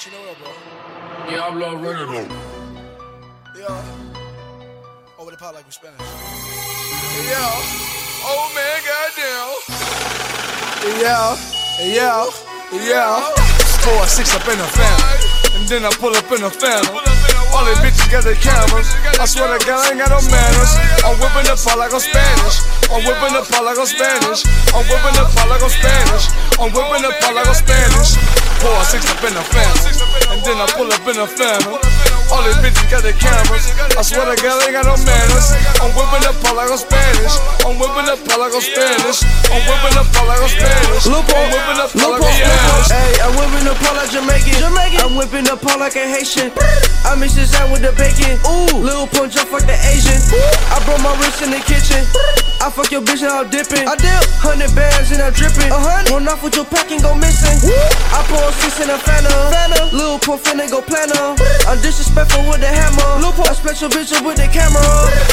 Chinelo, bro. Yeah, I love running though. Yeah. Over the pot like we Spanish. Yeah. Oh man, goddamn. Yeah. Yeah. Yeah. Four, six up in the family. And then I pull up in the family. All the bitches got their cameras. I swear to God, I ain't got no manners. I'm whipping the pot like I'm Spanish. I'm whipping the pot like I'm Spanish. I'm whipping the pot like I'm oh, Spanish. I'm whipping the pot like I'm Spanish. Four, six up in the family. And then I pull up in the family. All these bitches got their cameras. I swear to God, I ain't got no manners. I'm whipping up pot like I'm Spanish. I'm whipping up pot like I'm Spanish. I'm whipping up pot like I'm Spanish. I'm whipping the pot like I'm Spanish. Hey, I'm whipping up pot like Jamaican. Jamaican. I'm whipping up pot like a Haitian. I mix this out with the bacon. Ooh, little punch up fuck the Asian. I brought my wrist in the kitchen. I fuck your bitch and I'm dipping. I dip. Hundred bands and I'm dripping. A hundred. Run off with your pack and go missing. I pour six in a Fanta. Fanta. Little pump finna go planner. I'm disrespectful with the hammer. Lil' I special bitch up with the camera.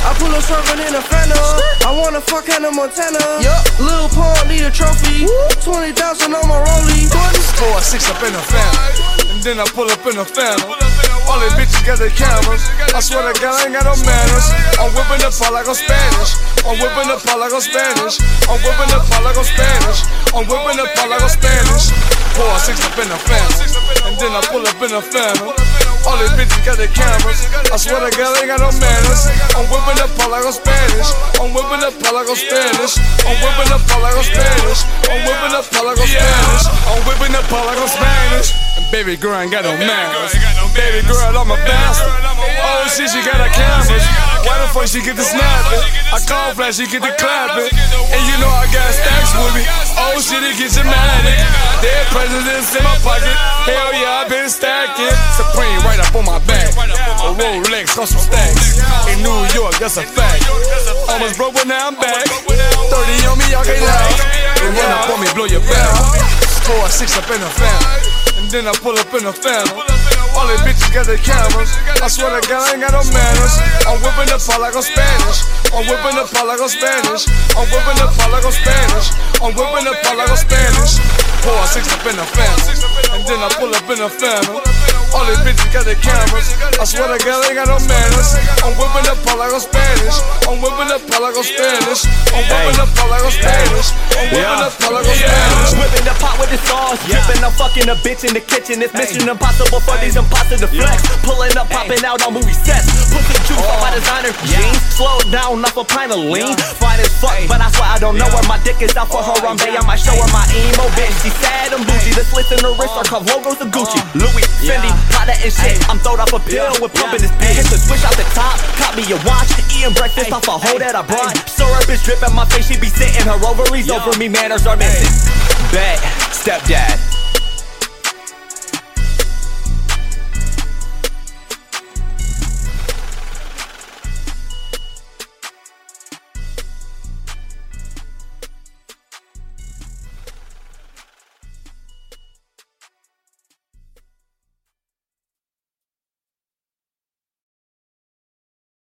I pull a swerving in a Fanta. I wanna fuck Hannah Montana. Yup. Lil Pump need a trophy. Twenty thousand on my rollie. Four, six up in a family. And then I pull up in a family. All these bitches got their cameras. I swear to God, I ain't got no manners. I'm whipping the pot like I'm Spanish. I'm whipping the pot like I'm Spanish. I'm whipping the pot like I'm Spanish. I'm whipping the pot like I'm Spanish. Four, six up in the family. And then I pull up in the family. All these bitches got their cameras. I swear to God, I ain't got no manners. I'm whipping the pot like I'm Spanish. I'm whipping the pot like I'm Spanish. I'm whipping the pot like I'm Spanish. I'm whipping the pot like I'm Spanish. I'm whipping the pot like I'm Spanish. Baby girl ain't got no manners. Baby girl, I'm a bastard. Oh, oh shit, she got her cameras. Why the fuck she get the snapping? I call flash, she get the clapping. And you know I got stacks with me. Oh shit, it gets dramatic. Dead presidents in my pocket. Hell yeah, i been stacking. Supreme right up on my back. A Rolex on some stacks. In New York, that's a fact. Almost broke, but now I'm back. 30 on me, y'all can't laugh. And run up on me, blow your back. Four, six up in the family. And then I pull up in a family. All these bitches got their cameras. I swear to God, I ain't got no manners. I'm whipping the pot like I'm Spanish. I'm whipping the pot like I'm Spanish. I'm whipping the pot like I'm Spanish. I'm whipping the pot like I'm Spanish. Four, six up in a family. And then I pull up in a family. All these bitches got their cameras. I swear to God, I ain't got no manners. I'm whipping the pot like I'm Spanish. I'm whipping the pot like I'm Spanish. I'm whipping the pot like I'm Spanish. I'm whipping the pot like I'm Spanish. Whipping the pot with the sauce, dripping. I'm fucking a bitch in the kitchen. It's mission impossible for these impossible flex. Pulling up, popping out on movie sets. My designer jeans. Slow down off a pint of lean. Fine as fuck, but I swear I don't know where my dick is out for her on bay. I might show her my emo bitch. She sad and bougie. The slits in her wrist are uh. carved logos of Gucci. Uh. Louis, Fendi, Prada and shit. I'm throwed off a pill with pumping this bitch. Hit the switch out the top, caught me a watch. Eating breakfast off a hoe that I brought. Syrup is dripping my face. She be sitting her ovaries over me. Manners are missing. Bet, stepdad.